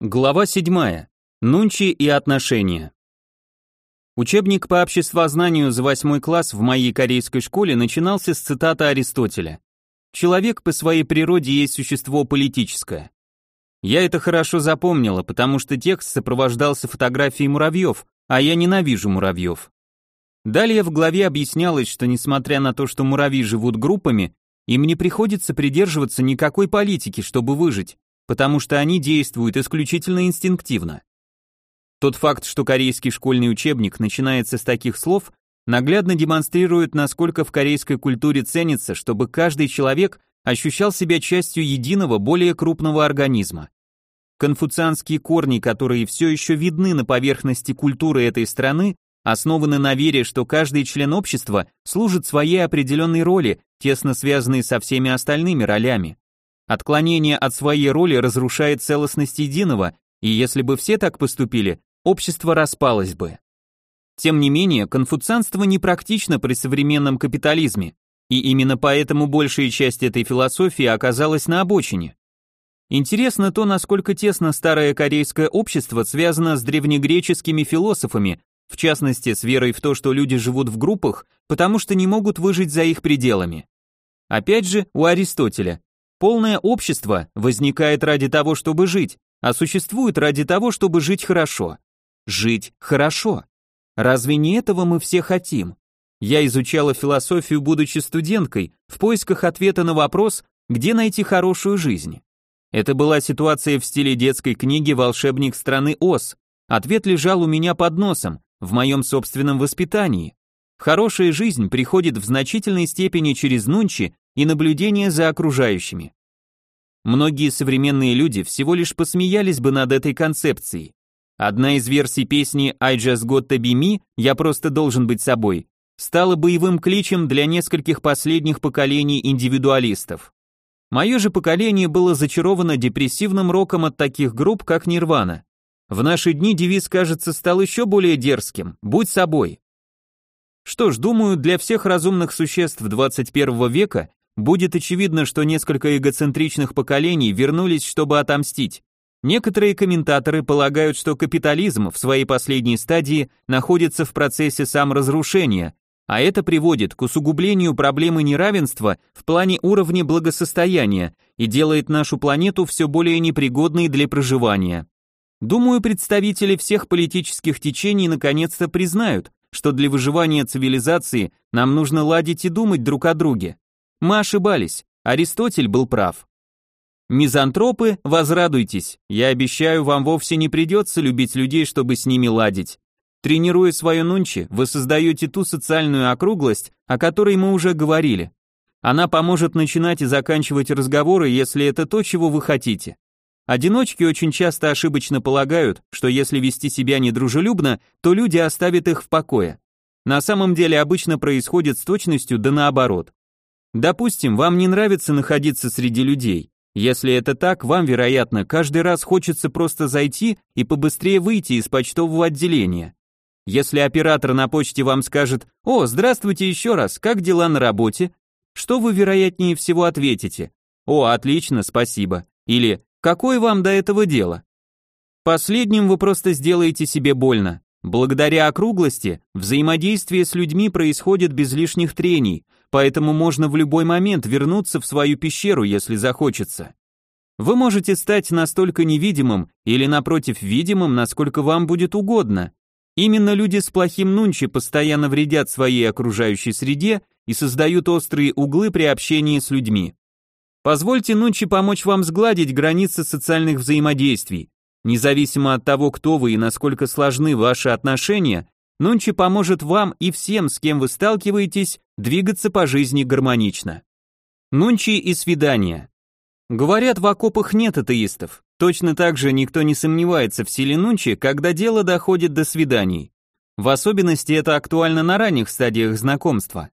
Глава 7. Нунчи и отношения. Учебник по обществознанию за восьмой класс в моей корейской школе начинался с цитаты Аристотеля. «Человек по своей природе есть существо политическое». Я это хорошо запомнила, потому что текст сопровождался фотографией муравьев, а я ненавижу муравьев. Далее в главе объяснялось, что несмотря на то, что муравьи живут группами, им не приходится придерживаться никакой политики, чтобы выжить, потому что они действуют исключительно инстинктивно. Тот факт, что корейский школьный учебник начинается с таких слов, наглядно демонстрирует, насколько в корейской культуре ценится, чтобы каждый человек ощущал себя частью единого, более крупного организма. Конфуцианские корни, которые все еще видны на поверхности культуры этой страны, основаны на вере, что каждый член общества служит своей определенной роли, тесно связанной со всеми остальными ролями. Отклонение от своей роли разрушает целостность единого, и если бы все так поступили, общество распалось бы. Тем не менее, конфуцианство непрактично при современном капитализме, и именно поэтому большая часть этой философии оказалась на обочине. Интересно то, насколько тесно старое корейское общество связано с древнегреческими философами, в частности, с верой в то, что люди живут в группах, потому что не могут выжить за их пределами. Опять же, у Аристотеля Полное общество возникает ради того, чтобы жить, а существует ради того, чтобы жить хорошо. Жить хорошо. Разве не этого мы все хотим? Я изучала философию, будучи студенткой, в поисках ответа на вопрос, где найти хорошую жизнь. Это была ситуация в стиле детской книги «Волшебник страны Оз». Ответ лежал у меня под носом, в моем собственном воспитании. Хорошая жизнь приходит в значительной степени через нунчи и наблюдение за окружающими. Многие современные люди всего лишь посмеялись бы над этой концепцией. Одна из версий песни «I just got to be me» «Я просто должен быть собой» стала боевым кличем для нескольких последних поколений индивидуалистов. Мое же поколение было зачаровано депрессивным роком от таких групп, как Нирвана. В наши дни девиз, кажется, стал еще более дерзким «Будь собой». Что ж, думаю, для всех разумных существ 21 века будет очевидно, что несколько эгоцентричных поколений вернулись, чтобы отомстить. Некоторые комментаторы полагают, что капитализм в своей последней стадии находится в процессе саморазрушения, а это приводит к усугублению проблемы неравенства в плане уровня благосостояния и делает нашу планету все более непригодной для проживания. Думаю, представители всех политических течений наконец-то признают, что для выживания цивилизации нам нужно ладить и думать друг о друге. Мы ошибались, Аристотель был прав. Мизантропы, возрадуйтесь, я обещаю, вам вовсе не придется любить людей, чтобы с ними ладить. Тренируя свое нунчи, вы создаете ту социальную округлость, о которой мы уже говорили. Она поможет начинать и заканчивать разговоры, если это то, чего вы хотите. Одиночки очень часто ошибочно полагают, что если вести себя недружелюбно, то люди оставят их в покое. На самом деле обычно происходит с точностью да наоборот. Допустим, вам не нравится находиться среди людей. Если это так, вам, вероятно, каждый раз хочется просто зайти и побыстрее выйти из почтового отделения. Если оператор на почте вам скажет «О, здравствуйте еще раз, как дела на работе?», что вы, вероятнее всего, ответите «О, отлично, спасибо» или «Какое вам до этого дело?». Последним вы просто сделаете себе больно. Благодаря округлости взаимодействие с людьми происходит без лишних трений, поэтому можно в любой момент вернуться в свою пещеру, если захочется. Вы можете стать настолько невидимым или напротив видимым, насколько вам будет угодно. Именно люди с плохим нунчи постоянно вредят своей окружающей среде и создают острые углы при общении с людьми. Позвольте нунчи помочь вам сгладить границы социальных взаимодействий. Независимо от того, кто вы и насколько сложны ваши отношения, Нунчи поможет вам и всем, с кем вы сталкиваетесь, двигаться по жизни гармонично. Нунчи и свидания. Говорят, в окопах нет атеистов. Точно так же никто не сомневается в силе Нунчи, когда дело доходит до свиданий. В особенности это актуально на ранних стадиях знакомства.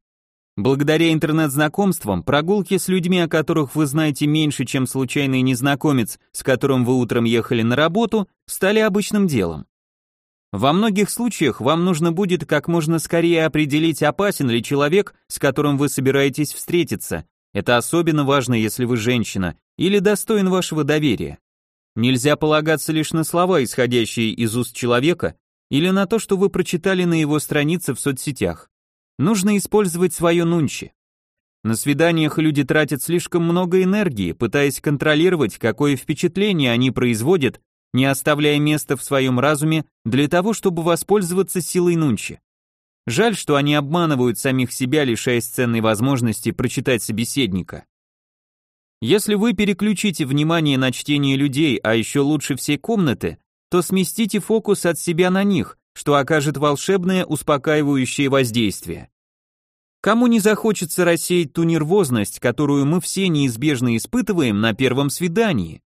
Благодаря интернет-знакомствам, прогулки с людьми, о которых вы знаете меньше, чем случайный незнакомец, с которым вы утром ехали на работу, стали обычным делом. Во многих случаях вам нужно будет как можно скорее определить, опасен ли человек, с которым вы собираетесь встретиться. Это особенно важно, если вы женщина, или достоин вашего доверия. Нельзя полагаться лишь на слова, исходящие из уст человека, или на то, что вы прочитали на его странице в соцсетях. Нужно использовать свое нунчи. На свиданиях люди тратят слишком много энергии, пытаясь контролировать, какое впечатление они производят, не оставляя места в своем разуме для того, чтобы воспользоваться силой нунчи. Жаль, что они обманывают самих себя, лишаясь ценной возможности прочитать собеседника. Если вы переключите внимание на чтение людей, а еще лучше всей комнаты, то сместите фокус от себя на них, что окажет волшебное успокаивающее воздействие. Кому не захочется рассеять ту нервозность, которую мы все неизбежно испытываем на первом свидании?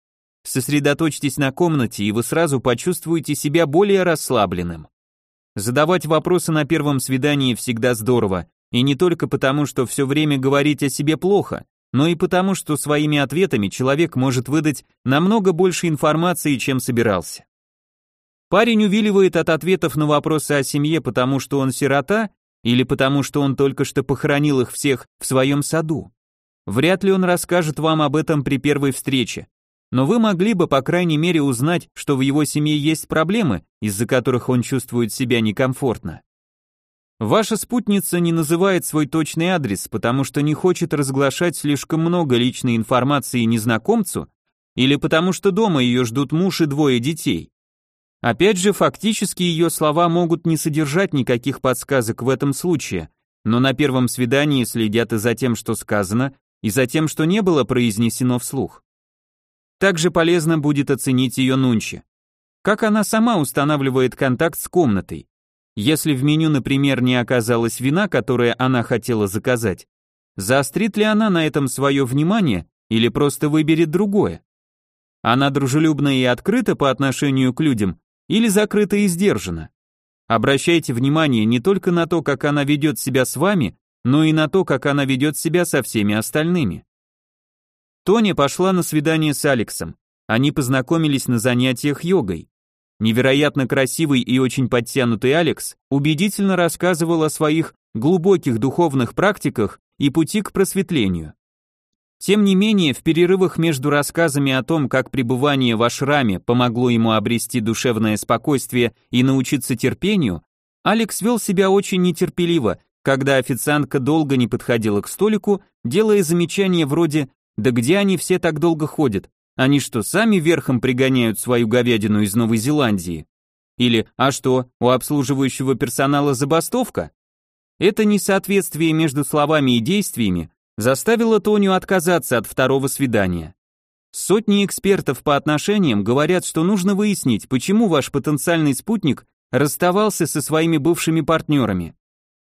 Сосредоточьтесь на комнате, и вы сразу почувствуете себя более расслабленным. Задавать вопросы на первом свидании всегда здорово, и не только потому, что все время говорить о себе плохо, но и потому, что своими ответами человек может выдать намного больше информации, чем собирался. Парень увиливает от ответов на вопросы о семье, потому что он сирота, или потому что он только что похоронил их всех в своем саду. Вряд ли он расскажет вам об этом при первой встрече, но вы могли бы, по крайней мере, узнать, что в его семье есть проблемы, из-за которых он чувствует себя некомфортно. Ваша спутница не называет свой точный адрес, потому что не хочет разглашать слишком много личной информации незнакомцу, или потому что дома ее ждут муж и двое детей. Опять же, фактически ее слова могут не содержать никаких подсказок в этом случае, но на первом свидании следят и за тем, что сказано, и за тем, что не было произнесено вслух. Также полезно будет оценить ее нунчи. Как она сама устанавливает контакт с комнатой. Если в меню, например, не оказалось вина, которое она хотела заказать, заострит ли она на этом свое внимание или просто выберет другое? Она дружелюбна и открыта по отношению к людям или закрыта и сдержана? Обращайте внимание не только на то, как она ведет себя с вами, но и на то, как она ведет себя со всеми остальными. Тони пошла на свидание с Алексом. Они познакомились на занятиях йогой. Невероятно красивый и очень подтянутый Алекс убедительно рассказывал о своих глубоких духовных практиках и пути к просветлению. Тем не менее, в перерывах между рассказами о том, как пребывание в ашраме помогло ему обрести душевное спокойствие и научиться терпению, Алекс вел себя очень нетерпеливо, когда официантка долго не подходила к столику, делая замечания вроде да где они все так долго ходят? Они что, сами верхом пригоняют свою говядину из Новой Зеландии? Или, а что, у обслуживающего персонала забастовка? Это несоответствие между словами и действиями заставило Тоню отказаться от второго свидания. Сотни экспертов по отношениям говорят, что нужно выяснить, почему ваш потенциальный спутник расставался со своими бывшими партнерами.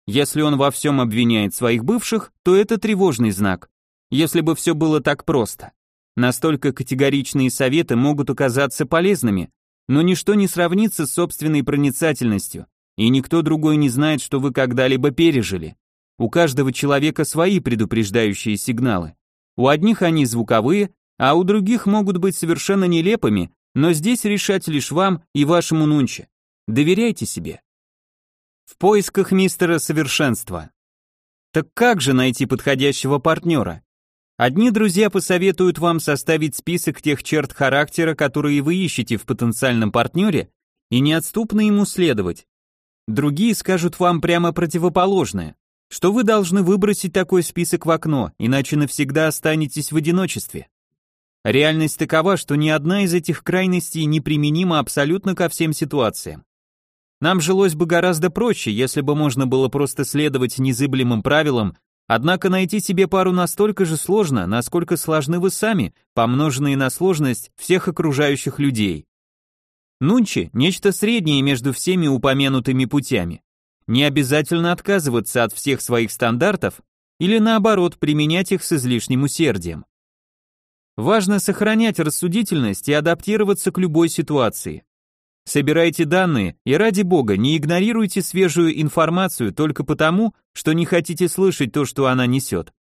Если он во всем обвиняет своих бывших, то это тревожный знак. Если бы все было так просто. Настолько категоричные советы могут оказаться полезными, но ничто не сравнится с собственной проницательностью, и никто другой не знает, что вы когда-либо пережили. У каждого человека свои предупреждающие сигналы. У одних они звуковые, а у других могут быть совершенно нелепыми, но здесь решать лишь вам и вашему нунче. Доверяйте себе. В поисках мистера совершенства. Так как же найти подходящего партнера? Одни друзья посоветуют вам составить список тех черт характера, которые вы ищете в потенциальном партнере, и неотступно ему следовать. Другие скажут вам прямо противоположное, что вы должны выбросить такой список в окно, иначе навсегда останетесь в одиночестве. Реальность такова, что ни одна из этих крайностей не применима абсолютно ко всем ситуациям. Нам жилось бы гораздо проще, если бы можно было просто следовать незыблемым правилам Однако найти себе пару настолько же сложно, насколько сложны вы сами, помноженные на сложность всех окружающих людей. Нунчи – нечто среднее между всеми упомянутыми путями. Не обязательно отказываться от всех своих стандартов или наоборот применять их с излишним усердием. Важно сохранять рассудительность и адаптироваться к любой ситуации. Собирайте данные и ради бога не игнорируйте свежую информацию только потому, что не хотите слышать то, что она несет.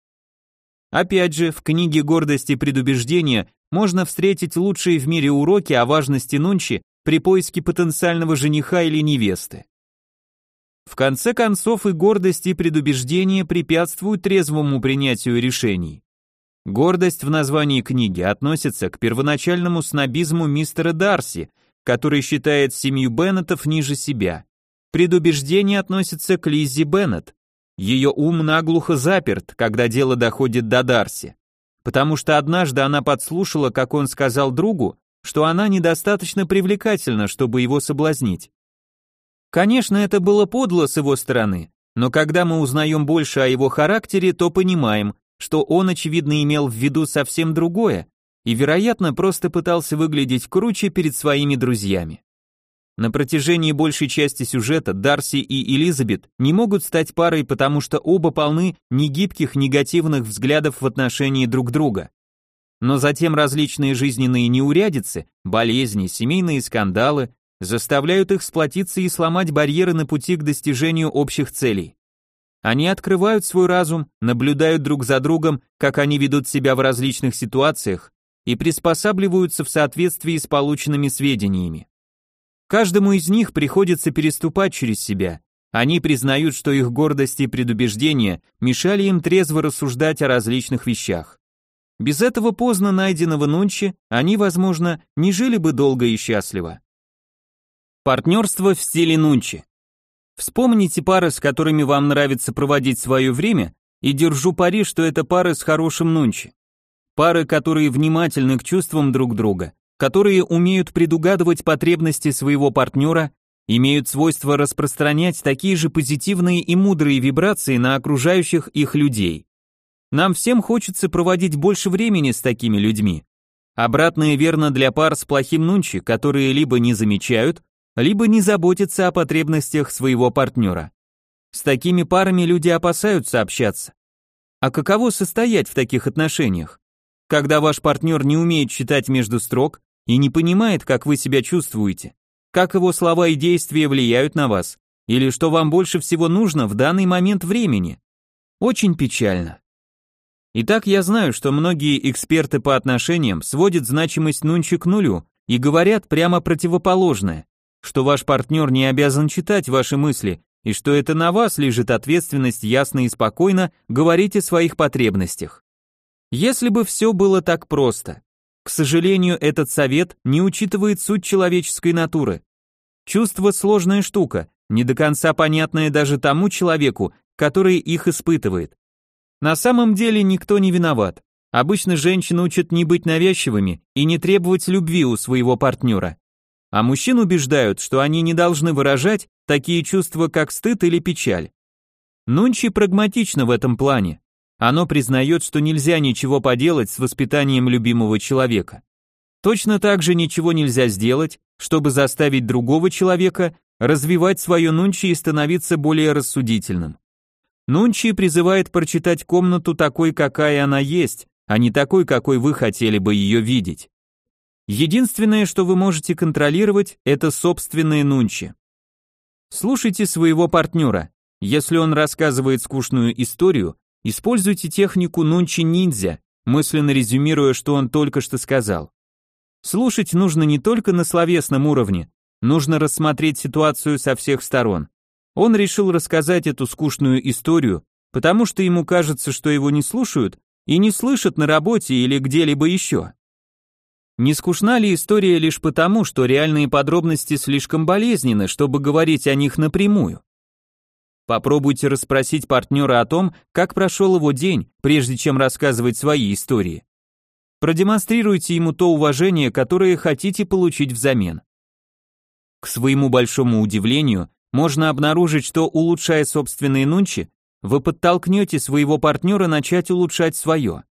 Опять же, в книге «Гордость и предубеждение» можно встретить лучшие в мире уроки о важности нунчи при поиске потенциального жениха или невесты. В конце концов и гордость и предубеждение препятствуют трезвому принятию решений. Гордость в названии книги относится к первоначальному снобизму мистера Дарси, который считает семью Беннетов ниже себя. Предубеждение относится к Лиззи Беннет. Ее ум наглухо заперт, когда дело доходит до Дарси. Потому что однажды она подслушала, как он сказал другу, что она недостаточно привлекательна, чтобы его соблазнить. Конечно, это было подло с его стороны, но когда мы узнаем больше о его характере, то понимаем, что он, очевидно, имел в виду совсем другое и, вероятно, просто пытался выглядеть круче перед своими друзьями. На протяжении большей части сюжета Дарси и Элизабет не могут стать парой, потому что оба полны негибких негативных взглядов в отношении друг друга. Но затем различные жизненные неурядицы, болезни, семейные скандалы заставляют их сплотиться и сломать барьеры на пути к достижению общих целей. Они открывают свой разум, наблюдают друг за другом, как они ведут себя в различных ситуациях и приспосабливаются в соответствии с полученными сведениями. Каждому из них приходится переступать через себя. Они признают, что их гордость и предубеждения мешали им трезво рассуждать о различных вещах. Без этого поздно найденного Нунчи они, возможно, не жили бы долго и счастливо. Партнерство в стиле Нунчи. Вспомните пары, с которыми вам нравится проводить свое время, и держу пари, что это пары с хорошим Нунчи. Пары, которые внимательны к чувствам друг друга, которые умеют предугадывать потребности своего партнера, имеют свойство распространять такие же позитивные и мудрые вибрации на окружающих их людей. Нам всем хочется проводить больше времени с такими людьми. Обратное верно для пар с плохим нунчи, которые либо не замечают, либо не заботятся о потребностях своего партнера. С такими парами люди опасаются общаться. А каково состоять в таких отношениях? Когда ваш партнер не умеет читать между строк и не понимает, как вы себя чувствуете, как его слова и действия влияют на вас, или что вам больше всего нужно в данный момент времени. Очень печально. Итак, я знаю, что многие эксперты по отношениям сводят значимость нунчи к нулю и говорят прямо противоположное, что ваш партнер не обязан читать ваши мысли и что это на вас лежит ответственность ясно и спокойно говорить о своих потребностях. Если бы все было так просто. К сожалению, этот совет не учитывает суть человеческой натуры. Чувство сложная штука, не до конца понятная даже тому человеку, который их испытывает. На самом деле никто не виноват. Обычно женщины учат не быть навязчивыми и не требовать любви у своего партнера. А мужчин убеждают, что они не должны выражать такие чувства, как стыд или печаль. Нунчи прагматично в этом плане. Оно признает, что нельзя ничего поделать с воспитанием любимого человека. Точно так же ничего нельзя сделать, чтобы заставить другого человека развивать свое нунчи и становиться более рассудительным. Нунчи призывает прочитать комнату такой, какая она есть, а не такой, какой вы хотели бы ее видеть. Единственное, что вы можете контролировать, это собственные нунчи. Слушайте своего партнера. Если он рассказывает скучную историю, Используйте технику нунчи-ниндзя, мысленно резюмируя, что он только что сказал. Слушать нужно не только на словесном уровне, нужно рассмотреть ситуацию со всех сторон. Он решил рассказать эту скучную историю, потому что ему кажется, что его не слушают и не слышат на работе или где-либо еще. Не скучна ли история лишь потому, что реальные подробности слишком болезненны, чтобы говорить о них напрямую? Попробуйте расспросить партнера о том, как прошел его день, прежде чем рассказывать свои истории. Продемонстрируйте ему то уважение, которое хотите получить взамен. К своему большому удивлению, можно обнаружить, что улучшая собственные нунчи, вы подтолкнете своего партнера начать улучшать свое.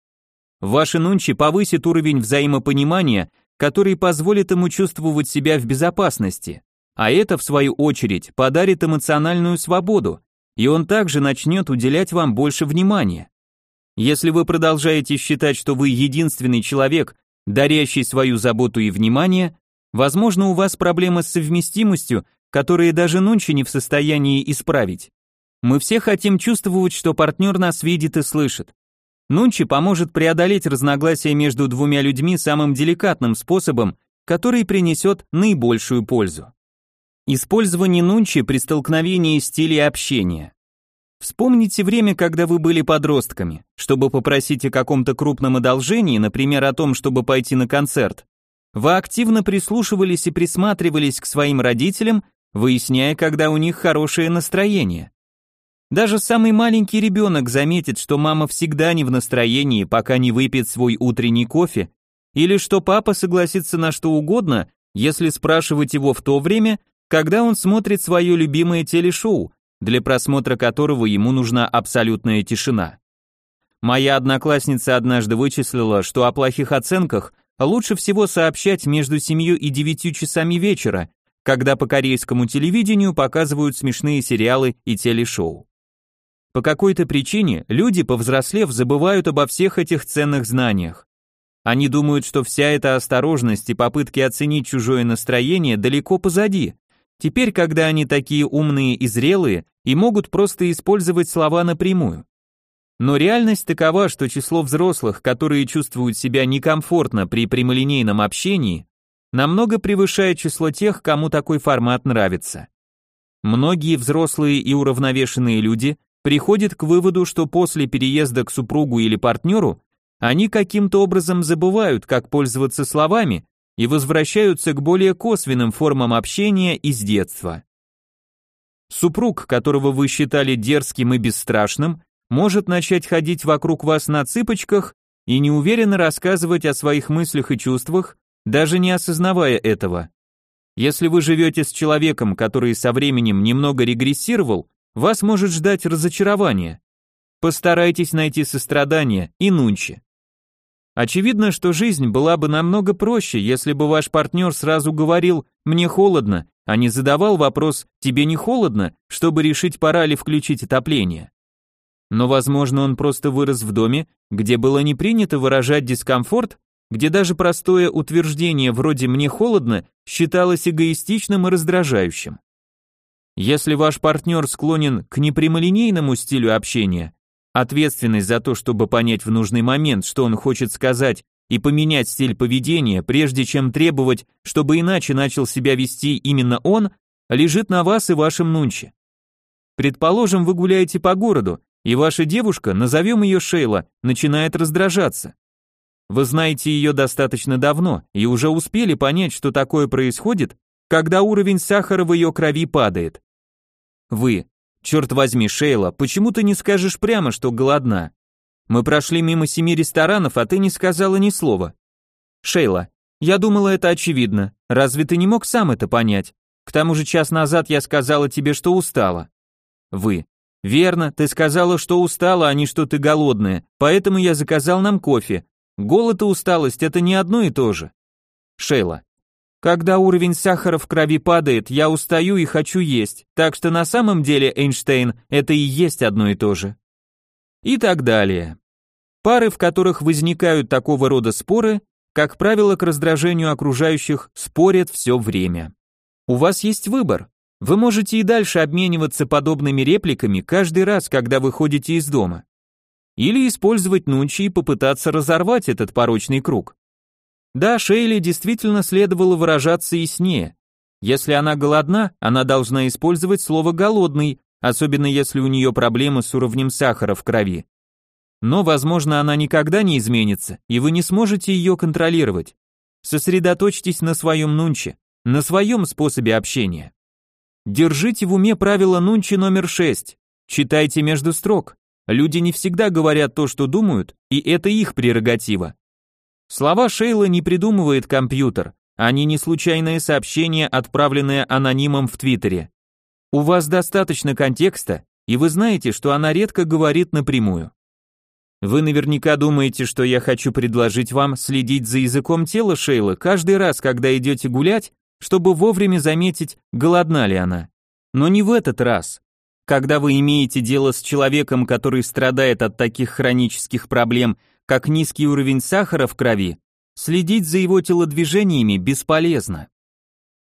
Ваши нунчи повысит уровень взаимопонимания, который позволит ему чувствовать себя в безопасности. А это, в свою очередь, подарит эмоциональную свободу, и он также начнет уделять вам больше внимания. Если вы продолжаете считать, что вы единственный человек, дарящий свою заботу и внимание, возможно, у вас проблемы с совместимостью, которые даже Нунчи не в состоянии исправить. Мы все хотим чувствовать, что партнер нас видит и слышит. Нунчи поможет преодолеть разногласия между двумя людьми самым деликатным способом, который принесет наибольшую пользу. Использование нунчи при столкновении стилей общения. Вспомните время, когда вы были подростками. Чтобы попросить о каком-то крупном одолжении, например, о том, чтобы пойти на концерт, вы активно прислушивались и присматривались к своим родителям, выясняя, когда у них хорошее настроение. Даже самый маленький ребенок заметит, что мама всегда не в настроении, пока не выпьет свой утренний кофе, или что папа согласится на что угодно, если спрашивать его в то время, когда он смотрит свое любимое телешоу, для просмотра которого ему нужна абсолютная тишина. Моя одноклассница однажды вычислила, что о плохих оценках лучше всего сообщать между 7 и 9 часами вечера, когда по корейскому телевидению показывают смешные сериалы и телешоу. По какой-то причине люди, повзрослев, забывают обо всех этих ценных знаниях. Они думают, что вся эта осторожность и попытки оценить чужое настроение далеко позади. Теперь, когда они такие умные и зрелые, и могут просто использовать слова напрямую. Но реальность такова, что число взрослых, которые чувствуют себя некомфортно при прямолинейном общении, намного превышает число тех, кому такой формат нравится. Многие взрослые и уравновешенные люди приходят к выводу, что после переезда к супругу или партнеру они каким-то образом забывают, как пользоваться словами и возвращаются к более косвенным формам общения из детства. Супруг, которого вы считали дерзким и бесстрашным, может начать ходить вокруг вас на цыпочках и неуверенно рассказывать о своих мыслях и чувствах, даже не осознавая этого. Если вы живете с человеком, который со временем немного регрессировал, вас может ждать разочарование. Постарайтесь найти сострадание и нунче. Очевидно, что жизнь была бы намного проще, если бы ваш партнер сразу говорил «мне холодно», а не задавал вопрос «тебе не холодно», чтобы решить, пора ли включить отопление но, возможно, он просто вырос в доме, где было не принято выражать дискомфорт, где даже простое утверждение вроде «мне холодно» считалось эгоистичным и раздражающим. Если ваш партнер склонен к непрямолинейному стилю общения, ответственность за то, чтобы понять в нужный момент, что он хочет сказать, и поменять стиль поведения, прежде чем требовать, чтобы иначе начал себя вести именно он, лежит на вас и вашем нунче. Предположим, вы гуляете по городу, и ваша девушка, назовем ее Шейла, начинает раздражаться. Вы знаете ее достаточно давно и уже успели понять, что такое происходит, когда уровень сахара в ее крови падает. Вы, черт возьми, Шейла, почему ты не скажешь прямо, что голодна? Мы прошли мимо семи ресторанов, а ты не сказала ни слова. Шейла, я думала, это очевидно. Разве ты не мог сам это понять? К тому же час назад я сказала тебе, что устала. Вы, Верно, ты сказала, что устала, а не что ты голодная, поэтому я заказал нам кофе. Голод и усталость это не одно и то же. Шейла. Когда уровень сахара в крови падает, я устаю и хочу есть, так что на самом деле, Эйнштейн, это и есть одно и то же. И так далее. Пары, в которых возникают такого рода споры, как правило, к раздражению окружающих спорят все время. У вас есть выбор вы можете и дальше обмениваться подобными репликами каждый раз, когда выходите из дома. Или использовать нунчи и попытаться разорвать этот порочный круг. Да, Шейли действительно следовало выражаться яснее. Если она голодна, она должна использовать слово «голодный», особенно если у нее проблемы с уровнем сахара в крови. Но, возможно, она никогда не изменится, и вы не сможете ее контролировать. Сосредоточьтесь на своем нунче, на своем способе общения. Держите в уме правило Нунчи номер 6. Читайте между строк. Люди не всегда говорят то, что думают, и это их прерогатива. Слова Шейла не придумывает компьютер, они не случайные сообщения, отправленные анонимом в Твиттере. У вас достаточно контекста, и вы знаете, что она редко говорит напрямую. Вы наверняка думаете, что я хочу предложить вам следить за языком тела Шейла каждый раз, когда идете гулять чтобы вовремя заметить, голодна ли она. Но не в этот раз. Когда вы имеете дело с человеком, который страдает от таких хронических проблем, как низкий уровень сахара в крови, следить за его телодвижениями бесполезно.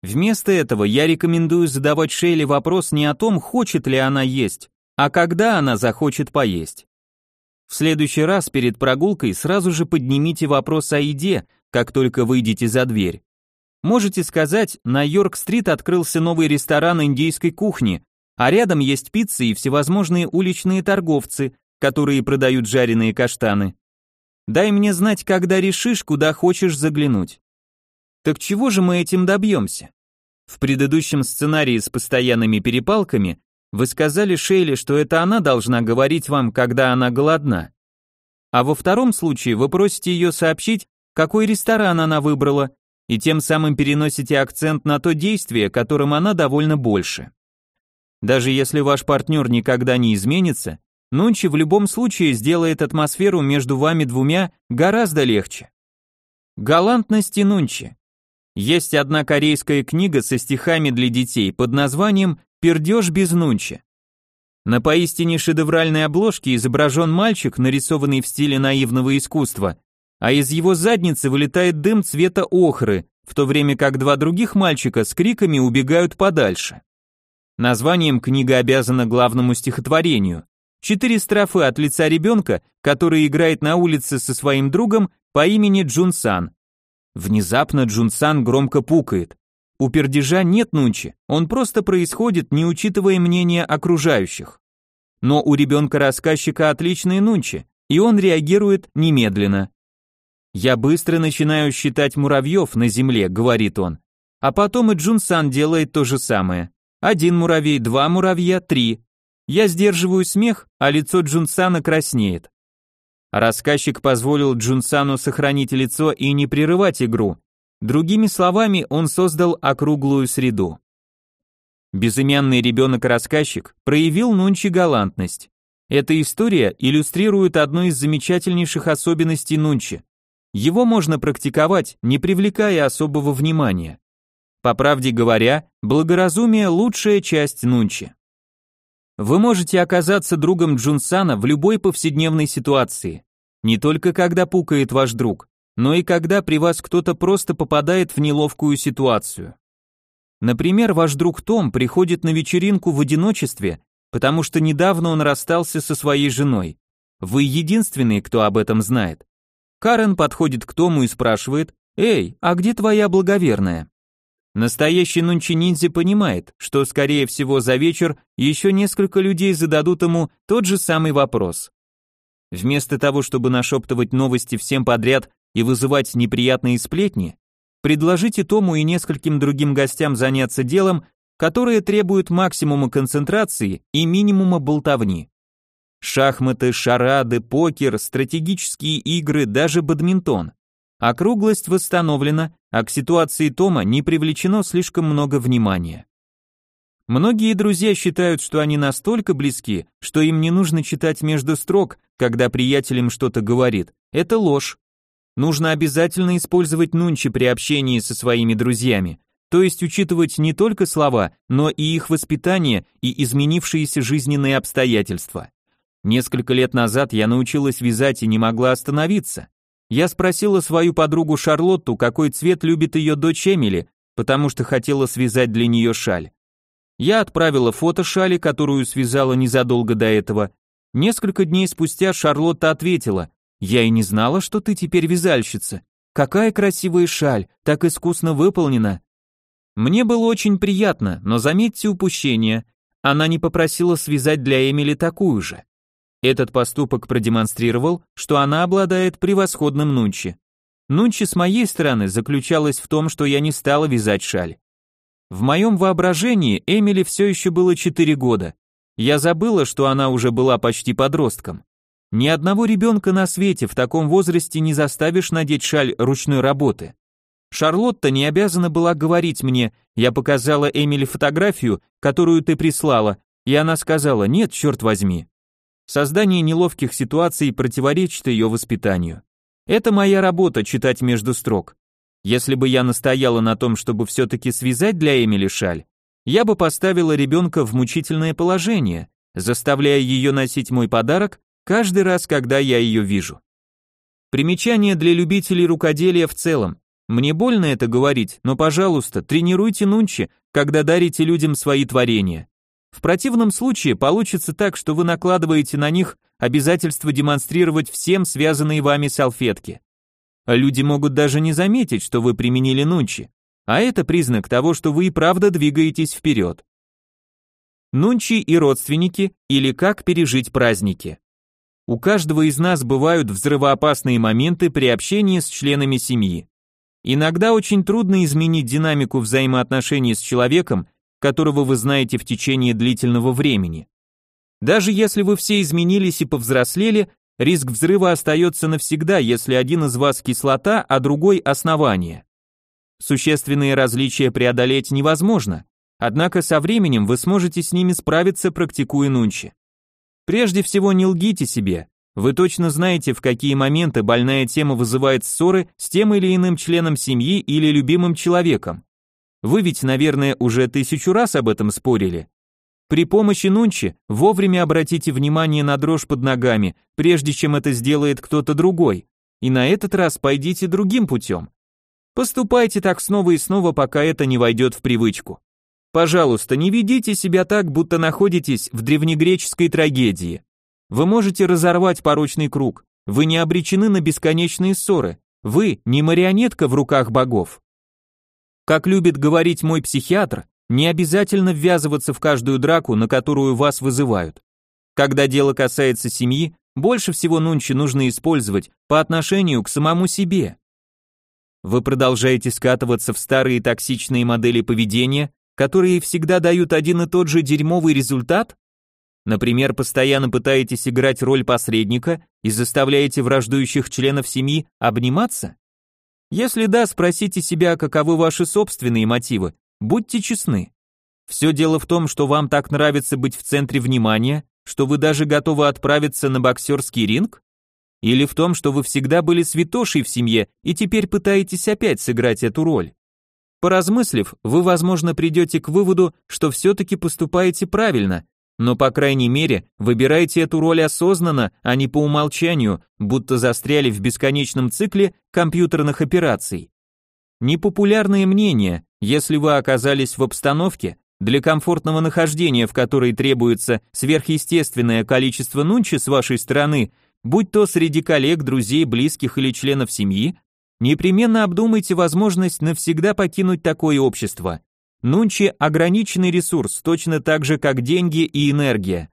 Вместо этого я рекомендую задавать Шейле вопрос не о том, хочет ли она есть, а когда она захочет поесть. В следующий раз перед прогулкой сразу же поднимите вопрос о еде, как только выйдете за дверь. Можете сказать, на Йорк-стрит открылся новый ресторан индийской кухни, А рядом есть пицца и всевозможные уличные торговцы, которые продают жареные каштаны. Дай мне знать, когда решишь, куда хочешь заглянуть. Так чего же мы этим добьемся? В предыдущем сценарии с постоянными перепалками вы сказали Шейле, что это она должна говорить вам, когда она голодна. А во втором случае вы просите ее сообщить, какой ресторан она выбрала, и тем самым переносите акцент на то действие, которым она довольно больше. Даже если ваш партнер никогда не изменится, Нунчи в любом случае сделает атмосферу между вами двумя гораздо легче. Галантность и Нунчи. Есть одна корейская книга со стихами для детей под названием «Пердеж без Нунчи». На поистине шедевральной обложке изображен мальчик, нарисованный в стиле наивного искусства, а из его задницы вылетает дым цвета охры, в то время как два других мальчика с криками убегают подальше. Названием книга обязана главному стихотворению. Четыре строфы от лица ребенка, который играет на улице со своим другом по имени Джунсан. Внезапно Джунсан громко пукает. У пердежа нет нунчи, он просто происходит, не учитывая мнения окружающих. Но у ребенка-рассказчика отличные нунчи, и он реагирует немедленно. «Я быстро начинаю считать муравьев на земле», — говорит он. А потом и Джунсан делает то же самое. Один муравей, два муравья, три. Я сдерживаю смех, а лицо Джунсана краснеет. Рассказчик позволил Джунсану сохранить лицо и не прерывать игру. Другими словами, он создал округлую среду. Безымянный ребенок-рассказчик проявил Нунчи галантность. Эта история иллюстрирует одну из замечательнейших особенностей Нунчи. Его можно практиковать, не привлекая особого внимания. По правде говоря, благоразумие – лучшая часть нунчи. Вы можете оказаться другом Джунсана в любой повседневной ситуации. Не только когда пукает ваш друг, но и когда при вас кто-то просто попадает в неловкую ситуацию. Например, ваш друг Том приходит на вечеринку в одиночестве, потому что недавно он расстался со своей женой. Вы единственный, кто об этом знает. Карен подходит к Тому и спрашивает, «Эй, а где твоя благоверная?» Настоящий нунчи-ниндзя понимает, что, скорее всего, за вечер еще несколько людей зададут ему тот же самый вопрос. Вместо того, чтобы нашептывать новости всем подряд и вызывать неприятные сплетни, предложите Тому и нескольким другим гостям заняться делом, которое требует максимума концентрации и минимума болтовни. Шахматы, шарады, покер, стратегические игры, даже бадминтон. Округлость восстановлена, а к ситуации Тома не привлечено слишком много внимания. Многие друзья считают, что они настолько близки, что им не нужно читать между строк, когда приятель что-то говорит. Это ложь. Нужно обязательно использовать нунчи при общении со своими друзьями, то есть учитывать не только слова, но и их воспитание и изменившиеся жизненные обстоятельства. Несколько лет назад я научилась вязать и не могла остановиться. Я спросила свою подругу Шарлотту, какой цвет любит ее дочь Эмили, потому что хотела связать для нее шаль. Я отправила фото шали, которую связала незадолго до этого. Несколько дней спустя Шарлотта ответила, «Я и не знала, что ты теперь вязальщица. Какая красивая шаль, так искусно выполнена». Мне было очень приятно, но заметьте упущение, она не попросила связать для Эмили такую же. Этот поступок продемонстрировал, что она обладает превосходным нунчи. Нунчи с моей стороны заключалась в том, что я не стала вязать шаль. В моем воображении Эмили все еще было 4 года. Я забыла, что она уже была почти подростком. Ни одного ребенка на свете в таком возрасте не заставишь надеть шаль ручной работы. Шарлотта не обязана была говорить мне, я показала Эмили фотографию, которую ты прислала, и она сказала, нет, черт возьми. Создание неловких ситуаций противоречит ее воспитанию. Это моя работа читать между строк. Если бы я настояла на том, чтобы все-таки связать для Эмили шаль, я бы поставила ребенка в мучительное положение, заставляя ее носить мой подарок каждый раз, когда я ее вижу. Примечание для любителей рукоделия в целом. Мне больно это говорить, но, пожалуйста, тренируйте нунчи, когда дарите людям свои творения. В противном случае получится так, что вы накладываете на них обязательство демонстрировать всем связанные вами салфетки. Люди могут даже не заметить, что вы применили нунчи, а это признак того, что вы и правда двигаетесь вперед. Нунчи и родственники или как пережить праздники. У каждого из нас бывают взрывоопасные моменты при общении с членами семьи. Иногда очень трудно изменить динамику взаимоотношений с человеком, которого вы знаете в течение длительного времени. Даже если вы все изменились и повзрослели, риск взрыва остается навсегда, если один из вас кислота, а другой основание. Существенные различия преодолеть невозможно, однако со временем вы сможете с ними справиться, практикуя нунчи. Прежде всего не лгите себе, вы точно знаете, в какие моменты больная тема вызывает ссоры с тем или иным членом семьи или любимым человеком. Вы ведь, наверное, уже тысячу раз об этом спорили. При помощи нунчи вовремя обратите внимание на дрожь под ногами, прежде чем это сделает кто-то другой, и на этот раз пойдите другим путем. Поступайте так снова и снова, пока это не войдет в привычку. Пожалуйста, не ведите себя так, будто находитесь в древнегреческой трагедии. Вы можете разорвать порочный круг. Вы не обречены на бесконечные ссоры. Вы не марионетка в руках богов. Как любит говорить мой психиатр, не обязательно ввязываться в каждую драку, на которую вас вызывают. Когда дело касается семьи, больше всего нунчи нужно использовать по отношению к самому себе. Вы продолжаете скатываться в старые токсичные модели поведения, которые всегда дают один и тот же дерьмовый результат? Например, постоянно пытаетесь играть роль посредника и заставляете враждующих членов семьи обниматься? Если да, спросите себя, каковы ваши собственные мотивы, будьте честны. Все дело в том, что вам так нравится быть в центре внимания, что вы даже готовы отправиться на боксерский ринг? Или в том, что вы всегда были святошей в семье и теперь пытаетесь опять сыграть эту роль? Поразмыслив, вы, возможно, придете к выводу, что все-таки поступаете правильно, но, по крайней мере, выбирайте эту роль осознанно, а не по умолчанию, будто застряли в бесконечном цикле компьютерных операций. Непопулярные мнения, если вы оказались в обстановке, для комфортного нахождения, в которой требуется сверхъестественное количество нунчи с вашей стороны, будь то среди коллег, друзей, близких или членов семьи, непременно обдумайте возможность навсегда покинуть такое общество. Нунчи – ограниченный ресурс, точно так же, как деньги и энергия.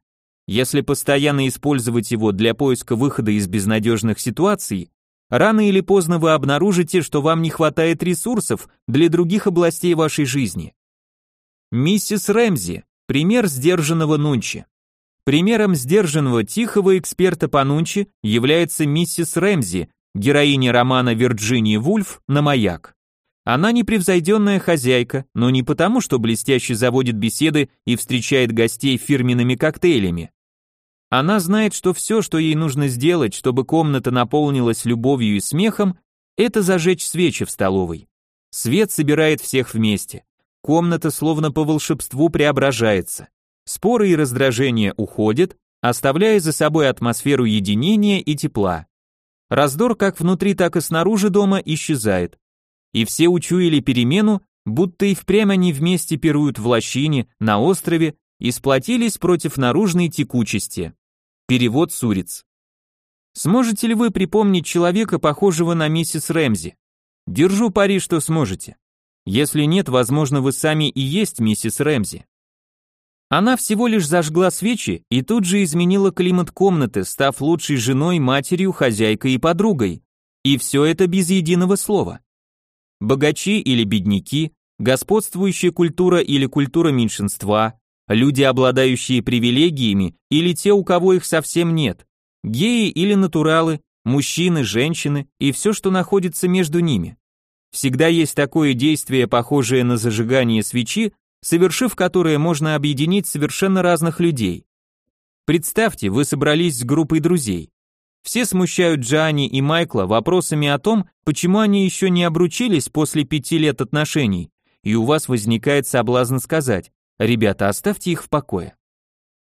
Если постоянно использовать его для поиска выхода из безнадежных ситуаций, рано или поздно вы обнаружите, что вам не хватает ресурсов для других областей вашей жизни. Миссис Рэмзи – пример сдержанного Нунчи. Примером сдержанного тихого эксперта по Нунчи является миссис Рэмзи, героиня романа Вирджинии Вульф «На маяк». Она непревзойденная хозяйка, но не потому, что блестяще заводит беседы и встречает гостей фирменными коктейлями. Она знает, что все, что ей нужно сделать, чтобы комната наполнилась любовью и смехом, это зажечь свечи в столовой. Свет собирает всех вместе. Комната словно по волшебству преображается. Споры и раздражения уходят, оставляя за собой атмосферу единения и тепла. Раздор как внутри, так и снаружи дома исчезает и все учуяли перемену, будто и впрямь они вместе пируют в лощине, на острове, и сплотились против наружной текучести. Перевод Суриц. Сможете ли вы припомнить человека, похожего на миссис Рэмзи? Держу пари, что сможете. Если нет, возможно, вы сами и есть миссис Рэмзи. Она всего лишь зажгла свечи и тут же изменила климат комнаты, став лучшей женой, матерью, хозяйкой и подругой. И все это без единого слова богачи или бедняки, господствующая культура или культура меньшинства, люди, обладающие привилегиями или те, у кого их совсем нет, геи или натуралы, мужчины, женщины и все, что находится между ними. Всегда есть такое действие, похожее на зажигание свечи, совершив которое можно объединить совершенно разных людей. Представьте, вы собрались с группой друзей. Все смущают Джани и Майкла вопросами о том, почему они еще не обручились после пяти лет отношений, и у вас возникает соблазн сказать, ребята, оставьте их в покое.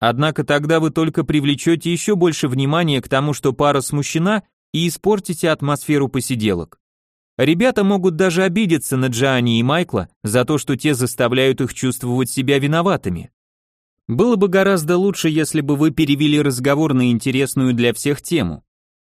Однако тогда вы только привлечете еще больше внимания к тому, что пара смущена, и испортите атмосферу посиделок. Ребята могут даже обидеться на Джани и Майкла за то, что те заставляют их чувствовать себя виноватыми. Было бы гораздо лучше, если бы вы перевели разговор на интересную для всех тему.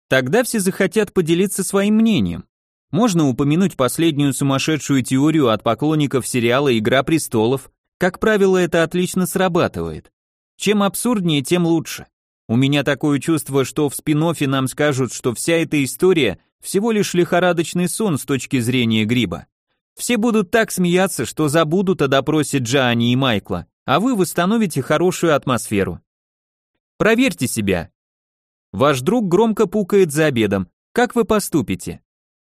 Тогда все захотят поделиться своим мнением. Можно упомянуть последнюю сумасшедшую теорию от поклонников сериала «Игра престолов», Как правило, это отлично срабатывает. Чем абсурднее, тем лучше. У меня такое чувство, что в спин нам скажут, что вся эта история всего лишь лихорадочный сон с точки зрения гриба. Все будут так смеяться, что забудут о допросе Джани и Майкла, а вы восстановите хорошую атмосферу. Проверьте себя. Ваш друг громко пукает за обедом. Как вы поступите?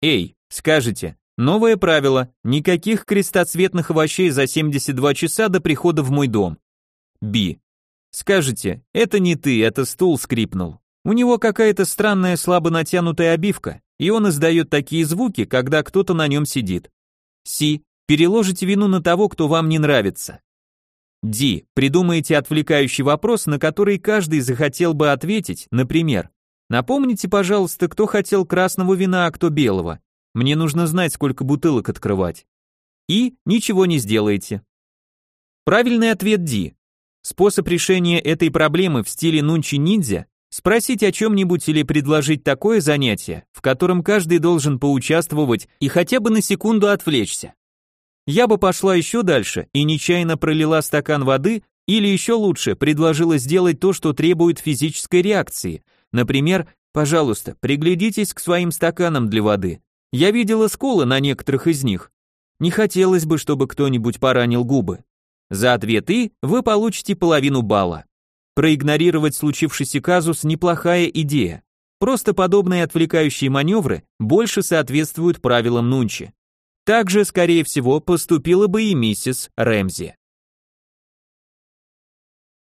Эй, скажете, новое правило, никаких крестоцветных овощей за 72 часа до прихода в мой дом. Би. Скажете, это не ты, это стул скрипнул. У него какая-то странная слабо натянутая обивка, и он издает такие звуки, когда кто-то на нем сидит. Си, переложите вину на того, кто вам не нравится. Ди, придумайте отвлекающий вопрос, на который каждый захотел бы ответить, например, напомните, пожалуйста, кто хотел красного вина, а кто белого. Мне нужно знать, сколько бутылок открывать. И ничего не сделаете. Правильный ответ Ди. Способ решения этой проблемы в стиле нунчи-ниндзя – спросить о чем-нибудь или предложить такое занятие, в котором каждый должен поучаствовать и хотя бы на секунду отвлечься. Я бы пошла еще дальше и нечаянно пролила стакан воды или еще лучше предложила сделать то, что требует физической реакции. Например, пожалуйста, приглядитесь к своим стаканам для воды. Я видела сколы на некоторых из них. Не хотелось бы, чтобы кто-нибудь поранил губы. За ответ «и» вы получите половину балла. Проигнорировать случившийся казус – неплохая идея. Просто подобные отвлекающие маневры больше соответствуют правилам Нунчи. Также, скорее всего, поступила бы и миссис Рэмзи.